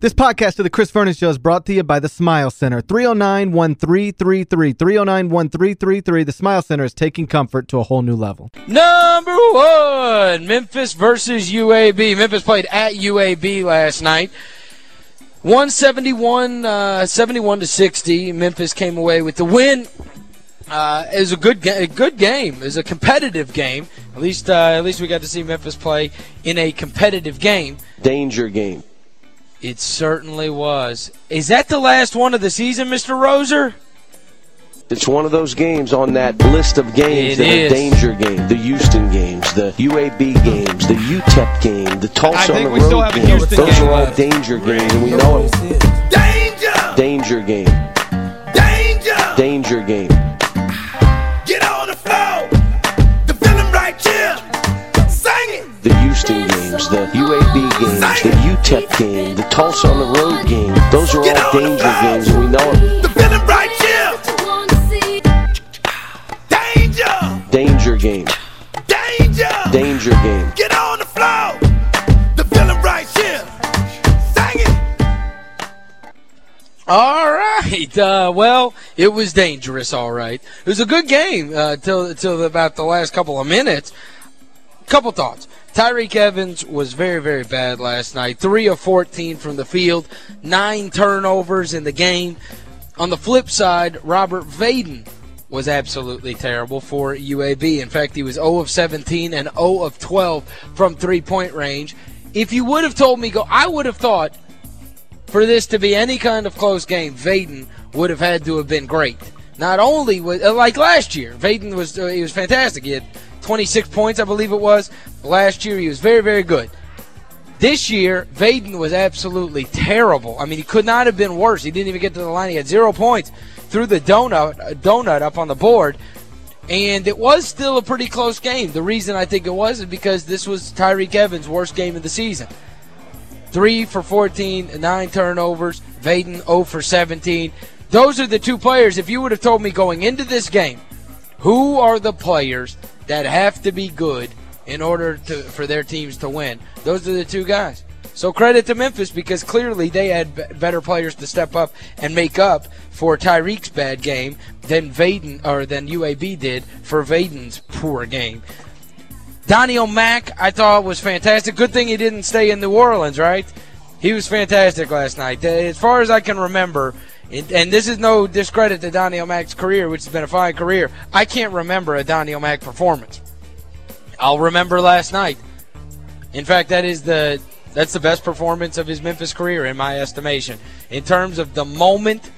This podcast of the Chris Vernon Show is brought to you by the Smile Center. 309-1333. 309-1333. The Smile Center is taking comfort to a whole new level. Number one, Memphis versus UAB. Memphis played at UAB last night. 171 uh, 71 to 60. Memphis came away with the win. Uh, it was a good a good game. It was a competitive game. At least uh, at least we got to see Memphis play in a competitive game. Danger game. It certainly was. Is that the last one of the season, Mr. Roser? It's one of those games on that list of games It that is. are danger game. The Houston games, the UAB games, the UTEP game, the Tulsa I on the still road game. Those game are all left. danger games, and we know it. Danger! Danger game. The UAB games, the UTEP game, the Tulsa on the road game. Those are all danger games, and we know it. The feeling right here! Danger! Danger game. Danger! Danger game. Get on the floor! The feeling right here! Sing it! All right. Uh, well, it was dangerous, all right. It was a good game uh, till, till about the last couple of minutes. Couple thoughts. Tyreke Evans was very, very bad last night. 3 of 14 from the field, 9 turnovers in the game. On the flip side, Robert Vaden was absolutely terrible for UAB. In fact, he was 0 of 17 and 0 of 12 from three-point range. If you would have told me, go, I would have thought for this to be any kind of close game, Vaden would have had to have been great. Not only was like last year, Vaden was uh, he was fantastic. He had 26 points, I believe it was. Last year he was very very good. This year, Vaden was absolutely terrible. I mean, he could not have been worse. He didn't even get to the line. He had zero points through the donut uh, donut up on the board. And it was still a pretty close game. The reason I think it was is because this was Tyreke Evans' worst game of the season. 3 for 14, 9 turnovers. Vaden 0 for 17. Those are the two players. If you would have told me going into this game, who are the players that have to be good in order to for their teams to win? Those are the two guys. So credit to Memphis because clearly they had better players to step up and make up for Tyreke's bad game than Vaden or than UAB did for Vaden's poor game. Doneal Mack, I thought was fantastic. Good thing he didn't stay in New Orleans, right? He was fantastic last night. As far as I can remember, and, and this is no discredit to Doneal Mack's career, which has been a fine career. I can't remember a Doneal Mack performance. I'll remember last night. In fact, that is the that's the best performance of his Memphis career in my estimation. In terms of the moment,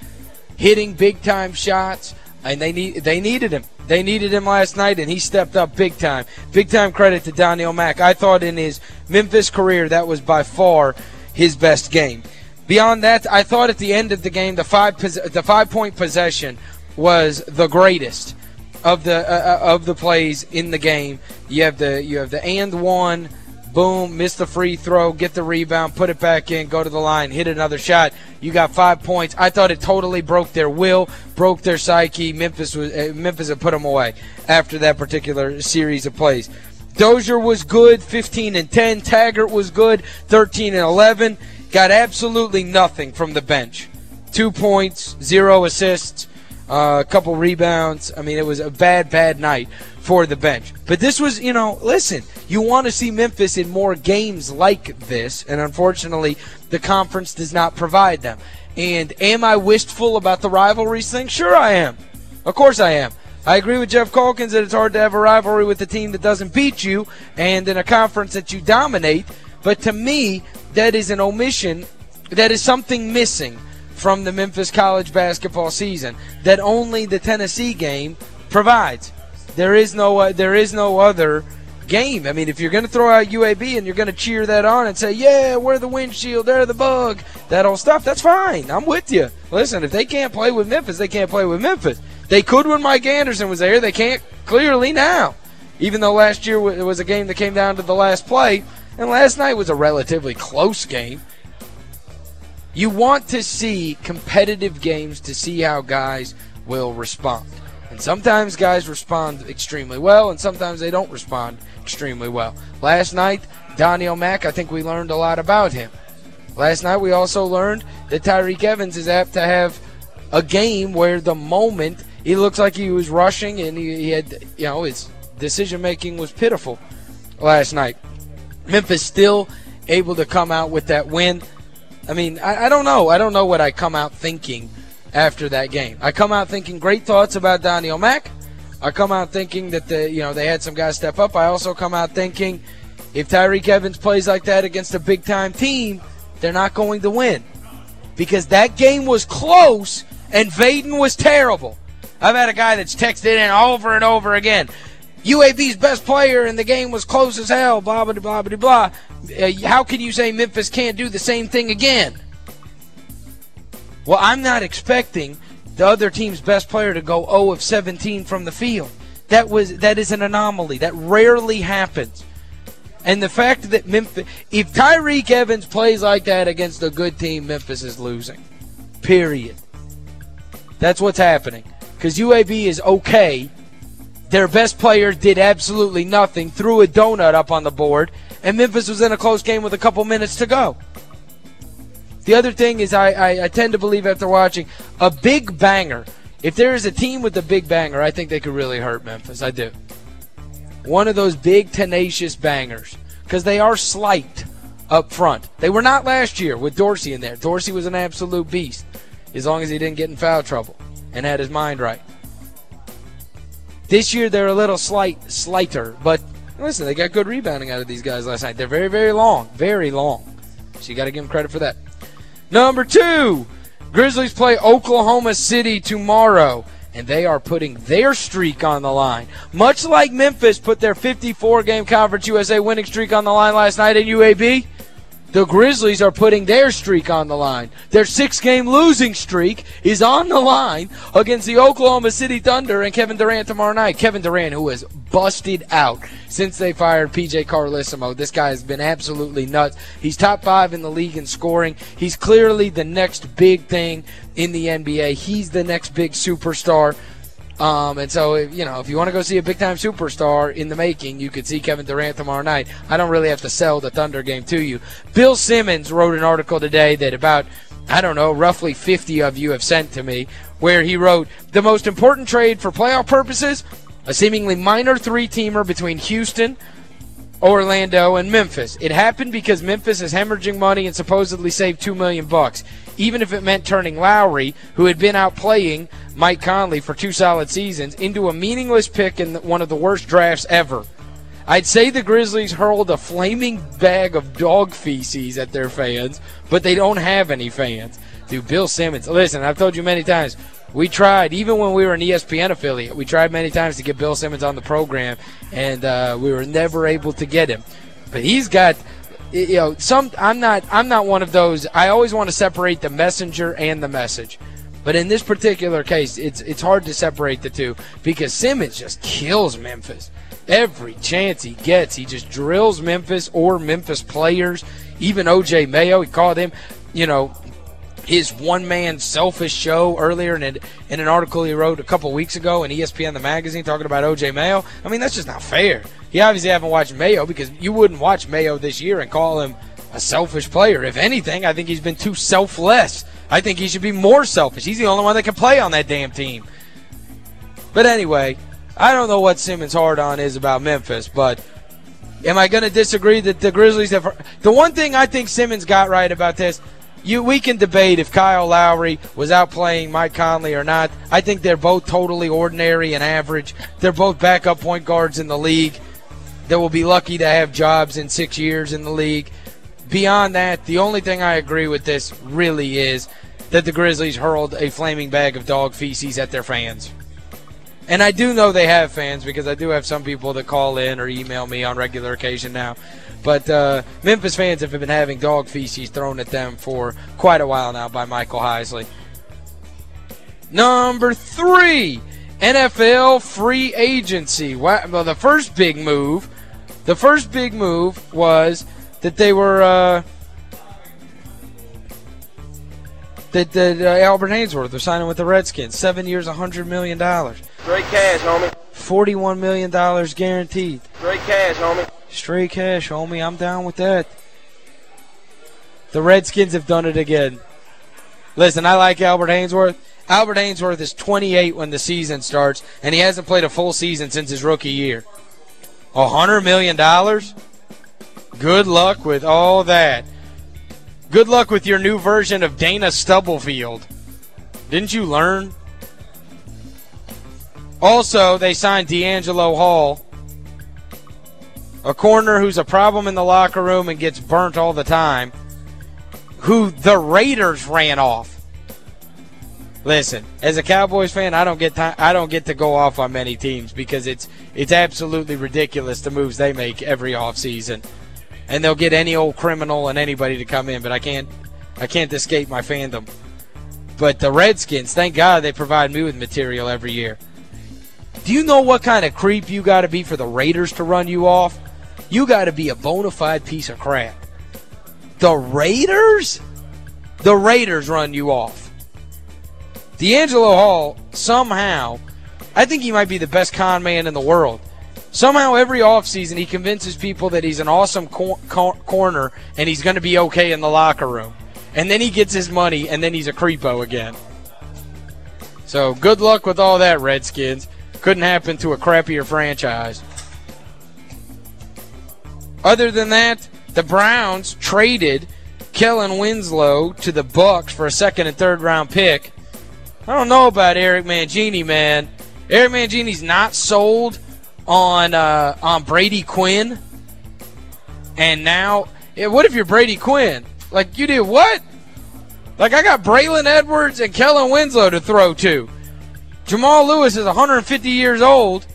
hitting big time shots, and they need they needed him. They needed him last night, and he stepped up big time. Big time credit to Doneal Mack. I thought in his Memphis career that was by far his best game. Beyond that, I thought at the end of the game the five the five point possession was the greatest of the uh, uh, of the plays in the game. You have the you have the and one, boom, miss the free throw, get the rebound, put it back in, go to the line, hit another shot. You got five points. I thought it totally broke their will, broke their psyche. Memphis was uh, Memphis had put them away after that particular series of plays. Dozier was good, 15 and 10. Taggart was good, 13 and 11. Got absolutely nothing from the bench. Two points, zero assists, uh, a couple rebounds. I mean, it was a bad, bad night for the bench. But this was, you know, listen, you want to see Memphis in more games like this, and unfortunately, the conference does not provide them. And am I wistful about the rivalries thing? Sure, I am. Of course, I am. I agree with Geoff Calkins that it's hard to have a rivalry with a team that doesn't beat you and in a conference that you dominate. But to me, that is an omission. That is something missing from the Memphis college basketball season that only the Tennessee game provides. There is no uh, there is no other game. I mean, if you're going to throw out UAB and you're going to cheer that on and say, "Yeah, we're the windshield, they're the bug," that old stuff, that's fine. I'm with you. Listen, if they can't play with Memphis, they can't play with Memphis. They could when Mike Anderson was there. They can't clearly now. Even though last year it was a game that came down to the last play, and last night was a relatively close game. You want to see competitive games to see how guys will respond. And sometimes guys respond extremely well, and sometimes they don't respond extremely well. Last night, Doneal Mack, I think we learned a lot about him. Last night we also learned that Tyreke Evans is apt to have a game where the moment he looks like he was rushing and he, he had, you know, his decision making was pitiful last night. Memphis still able to come out with that win. I mean, I, I don't know. I don't know what I come out thinking after that game. I come out thinking great thoughts about Doneal Mack. I come out thinking that the you know they had some guys step up. I also come out thinking if Tyreke Evans plays like that against a big time team, they're not going to win. Because that game was close and Vaden was terrible. I've had a guy that's texted in over and over again. UAB's best player and the game was close as hell, blah, blah, blah, blah, blah. Uh, how can you say Memphis can't do the same thing again? Well, I'm not expecting the other team's best player to go 0 of 17 from the field. That was that is an anomaly. That rarely happens. And the fact that Memphis, if Tyreke Evans plays like that against a good team, Memphis is losing. Period. That's what's happening. Because UAB is okay. Their best player did absolutely nothing, threw a donut up on the board, and Memphis was in a close game with a couple minutes to go. The other thing is I, I, I tend to believe after watching a big banger. If there is a team with a big banger, I think they could really hurt Memphis. I do. One of those big, tenacious bangers. Because they are slight up front. They were not last year with Dorsey in there. Dorsey was an absolute beast. As long as he didn't get in foul trouble and had his mind right. This year they're a little slight, slighter. But listen, they got good rebounding out of these guys last night. They're very, very long. Very long. So you got to give them credit for that. Number two, Grizzlies play Oklahoma City tomorrow, and they are putting their streak on the line. Much like Memphis put their 54-game Conference USA winning streak on the line last night in UAB, the Grizzlies are putting their streak on the line. Their six-game losing streak is on the line against the Oklahoma City Thunder and Kevin Durant tomorrow night. Kevin Durant, who has busted out since they fired P.J. Carlesimo. This guy has been absolutely nuts. He's top five in the league in scoring. He's clearly the next big thing in the NBA. He's the next big superstar. Um, and so, you know, if you want to go see a big-time superstar in the making, you could see Kevin Durant tomorrow night. I don't really have to sell the Thunder game to you. Bill Simmons wrote an article today that about, I don't know, roughly 50 of you have sent to me, where he wrote, the most important trade for playoff purposes, a seemingly minor three-teamer between Houston, Orlando, and Memphis. It happened because Memphis is hemorrhaging money and supposedly saved 2 million bucks, even if it meant turning Lowry, who had been out playing Mike Conley for two solid seasons, into a meaningless pick in one of the worst drafts ever. I'd say the Grizzlies hurled a flaming bag of dog feces at their fans, but they don't have any fans. Dude, Bill Simmons, listen, I've told you many times, we tried, even when we were an ESPN affiliate, we tried many times to get Bill Simmons on the program, and uh, we were never able to get him. But he's got, you know, some. I'm not. I'm not one of those. I always want to separate the messenger and the message. But in this particular case, it's it's hard to separate the two because Simmons just kills Memphis. Every chance he gets, he just drills Memphis or Memphis players. Even O.J. Mayo, he called him, you know, his one-man selfish show earlier in, in an article he wrote a couple weeks ago in ESPN the magazine talking about O.J. Mayo. I mean, that's just not fair. He obviously haven't watched Mayo because you wouldn't watch Mayo this year and call him a selfish player. If anything, I think he's been too selfless. I think he should be more selfish. He's the only one that can play on that damn team. But anyway, I don't know what Simmons' hard on is about Memphis, but am I going to disagree that the Grizzlies have... The one thing I think Simmons got right about this you we can debate if Kyle Lowry was out playing Mike Conley or not. I think they're both totally ordinary and average. They're both backup point guards in the league that will be lucky to have jobs in six years in the league. Beyond that, the only thing I agree with this really is that the Grizzlies hurled a flaming bag of dog feces at their fans. And I do know they have fans because I do have some people that call in or email me on regular occasion now but uh, Memphis fans have been having dog feces thrown at them for quite a while now by Michael Heisley. Number three, NFL free agency. Well, the first big move, the first big move was that they were uh, that, that uh, Albert Haynesworth was signing with the Redskins, seven years, $100 million. Straight cash, homie. $41 million guaranteed. Straight cash, homie. Straight cash, homie. I'm down with that. The Redskins have done it again. Listen, I like Albert Haynesworth. Albert Haynesworth is 28 when the season starts, and he hasn't played a full season since his rookie year. A $100 million? Good luck with all that. Good luck with your new version of Dana Stubblefield. Didn't you learn? Also, they signed DeAngelo Hall, a corner who's a problem in the locker room and gets burnt all the time, who the Raiders ran off. Listen, as a Cowboys fan, I don't get time, I don't get to go off on many teams because it's it's absolutely ridiculous the moves they make every offseason. And they'll get any old criminal and anybody to come in, but I can't I can't escape my fandom. But the Redskins, thank God they provide me with material every year. Do you know what kind of creep you got to be for the Raiders to run you off? You got to be a bona fide piece of crap. The Raiders? The Raiders run you off. DeAngelo Hall, somehow, I think he might be the best con man in the world. Somehow every offseason he convinces people that he's an awesome cor cor corner and he's going to be okay in the locker room. And then he gets his money and then he's a creepo again. So good luck with all that, Redskins. Couldn't happen to a crappier franchise. Other than that, the Browns traded Kellen Winslow to the Bucks for a second and third round pick. I don't know about Eric Mangini, man. Eric Mangini's not sold on uh, on Brady Quinn. And now, what if you're Brady Quinn? Like, you did what? Like, I got Braylon Edwards and Kellen Winslow to throw to. Jamal Lewis is 150 years old.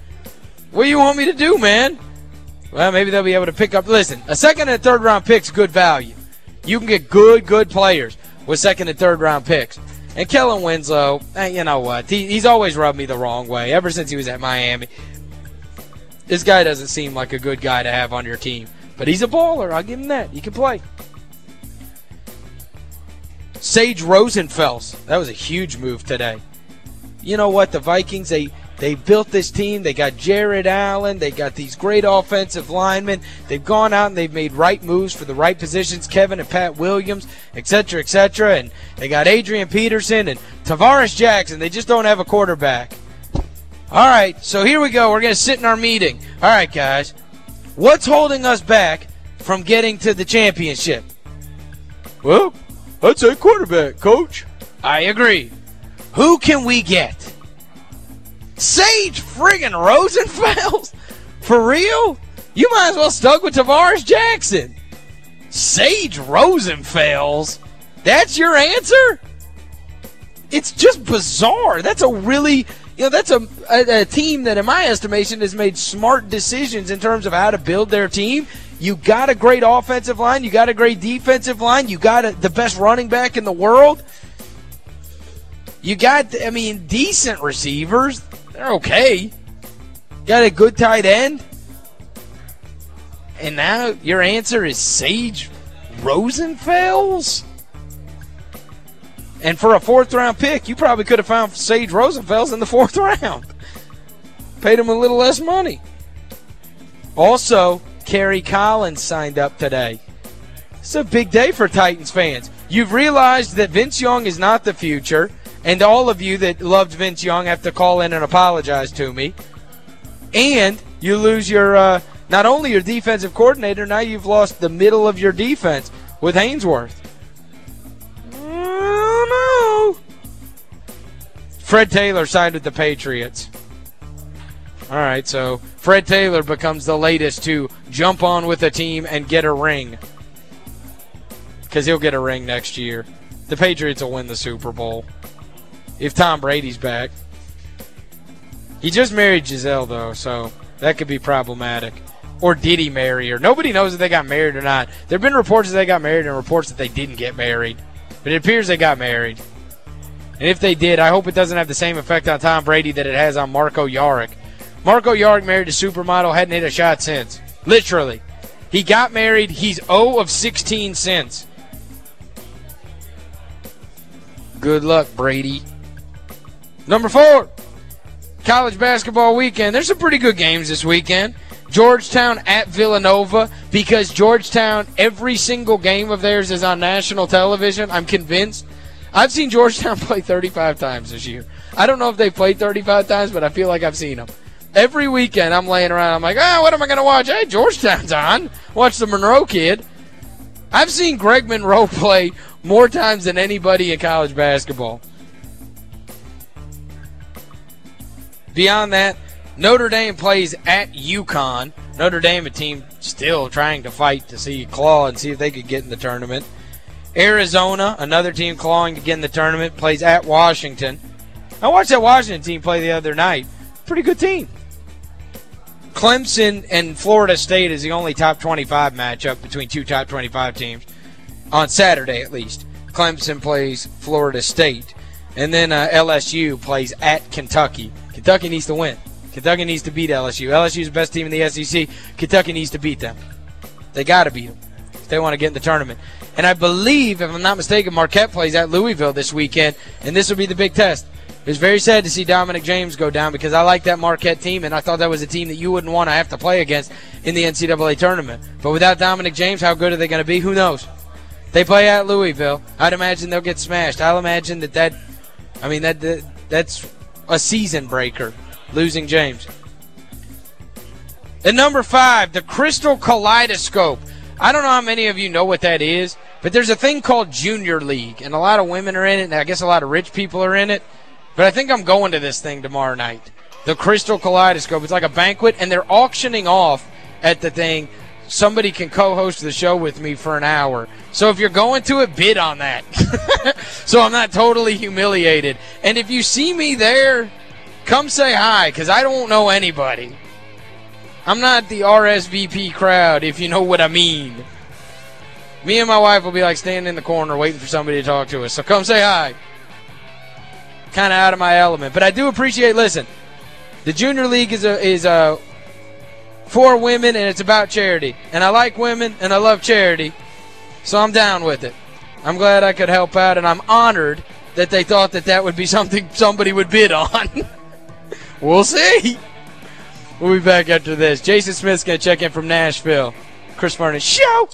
What do you want me to do, man? Well, maybe they'll be able to pick up. Listen, a second and third round pick's good value. You can get good, good players with second and third round picks. And Kellen Winslow, eh, you know what? He, he's always rubbed me the wrong way ever since he was at Miami. This guy doesn't seem like a good guy to have on your team. But he's a baller. I'll give him that. He can play. Sage Rosenfels. That was a huge move today. You know what? The Vikings, they they built this team. They got Jared Allen. They got these great offensive linemen. They've gone out and they've made right moves for the right positions, Kevin and Pat Williams, etc., etc. And they got Adrian Peterson and Tarvaris Jackson. They just don't have a quarterback. All right, so here we go. We're going to sit in our meeting. All right, guys. What's holding us back from getting to the championship? Well, I'd say quarterback, coach. I agree. Who can we get? Sage friggin' Rosenfels? For real? You might as well stuck with Tarvaris Jackson. Sage Rosenfels? That's your answer? It's just bizarre. That's a really, you know, that's a, a, a team that in my estimation has made smart decisions in terms of how to build their team. You got a great offensive line. You got a great defensive line. You got a, the best running back in the world. You got, I mean, decent receivers. They're okay. Got a good tight end. And now your answer is Sage Rosenfels? And for a fourth round pick, you probably could have found Sage Rosenfels in the fourth round. Paid him a little less money. Also, Kerry Collins signed up today. It's a big day for Titans fans. You've realized that Vince Young is not the future, and all of you that loved Vince Young have to call in and apologize to me. And you lose your, uh, not only your defensive coordinator, now you've lost the middle of your defense with Haynesworth. Oh, no. Fred Taylor signed with the Patriots. All right, so Fred Taylor becomes the latest to jump on with a team and get a ring. Because he'll get a ring next year. The Patriots will win the Super Bowl. If Tom Brady's back. He just married Gisele, though, so that could be problematic. Or did he marry her? Nobody knows if they got married or not. There have been reports that they got married and reports that they didn't get married. But it appears they got married. And if they did, I hope it doesn't have the same effect on Tom Brady that it has on Marko Jaric. Marko Jaric married a supermodel, hadn't hit a shot since. Literally. He got married. He's 0 of 16 since. Good luck, Brady. Number four, college basketball weekend. There's some pretty good games this weekend. Georgetown at Villanova. because Georgetown, every single game of theirs is on national television. I'm convinced. I've seen Georgetown play 35 times this year. I don't know if they played 35 times, but I feel like I've seen them. Every weekend I'm laying around, I'm like, ah, oh, what am I going to watch? Hey, Georgetown's on. Watch the Monroe kid. I've seen Greg Monroe play more times than anybody in college basketball. Beyond that, Notre Dame plays at UConn. Notre Dame, a team still trying to fight to see claw and see if they could get in the tournament. Arizona, another team clawing to get in the tournament, plays at Washington. I watched that Washington team play the other night. Pretty good team. Clemson and Florida State is the only top 25 matchup between two top 25 teams on Saturday at least. Clemson plays Florida State. And then uh, LSU plays at Kentucky. Kentucky needs to win. Kentucky needs to beat LSU. LSU is the best team in the SEC. Kentucky needs to beat them. They got to beat them if they want to get in the tournament. And I believe, if I'm not mistaken, Marquette plays at Louisville this weekend, and this will be the big test. It was very sad to see Dominic James go down because I like that Marquette team, and I thought that was a team that you wouldn't want to have to play against in the NCAA tournament. But without Dominic James, how good are they going to be? Who knows? They play at Louisville. I'd imagine they'll get smashed. I'll imagine that that, I mean, that, that that's a season breaker losing James. And number five, the Crystal Kaleidoscope. I don't know how many of you know what that is, but there's a thing called Junior League, and a lot of women are in it, and I guess a lot of rich people are in it. But I think I'm going to this thing tomorrow night. The Crystal Kaleidoscope. It's like a banquet, and they're auctioning off at the thing. Somebody can co-host the show with me for an hour. So if you're going to it, bid on that. so I'm not totally humiliated. And if you see me there Come say hi, because I don't know anybody. I'm not the RSVP crowd, if you know what I mean. Me and my wife will be like standing in the corner waiting for somebody to talk to us. So come say hi. Kind of out of my element. But I do appreciate, listen, the Junior League is a is a for women and it's about charity. And I like women and I love charity. So I'm down with it. I'm glad I could help out and I'm honored that they thought that that would be something somebody would bid on. We'll see. We'll be back after this. Jason Smith's going to check in from Nashville. Chris Vernon Show.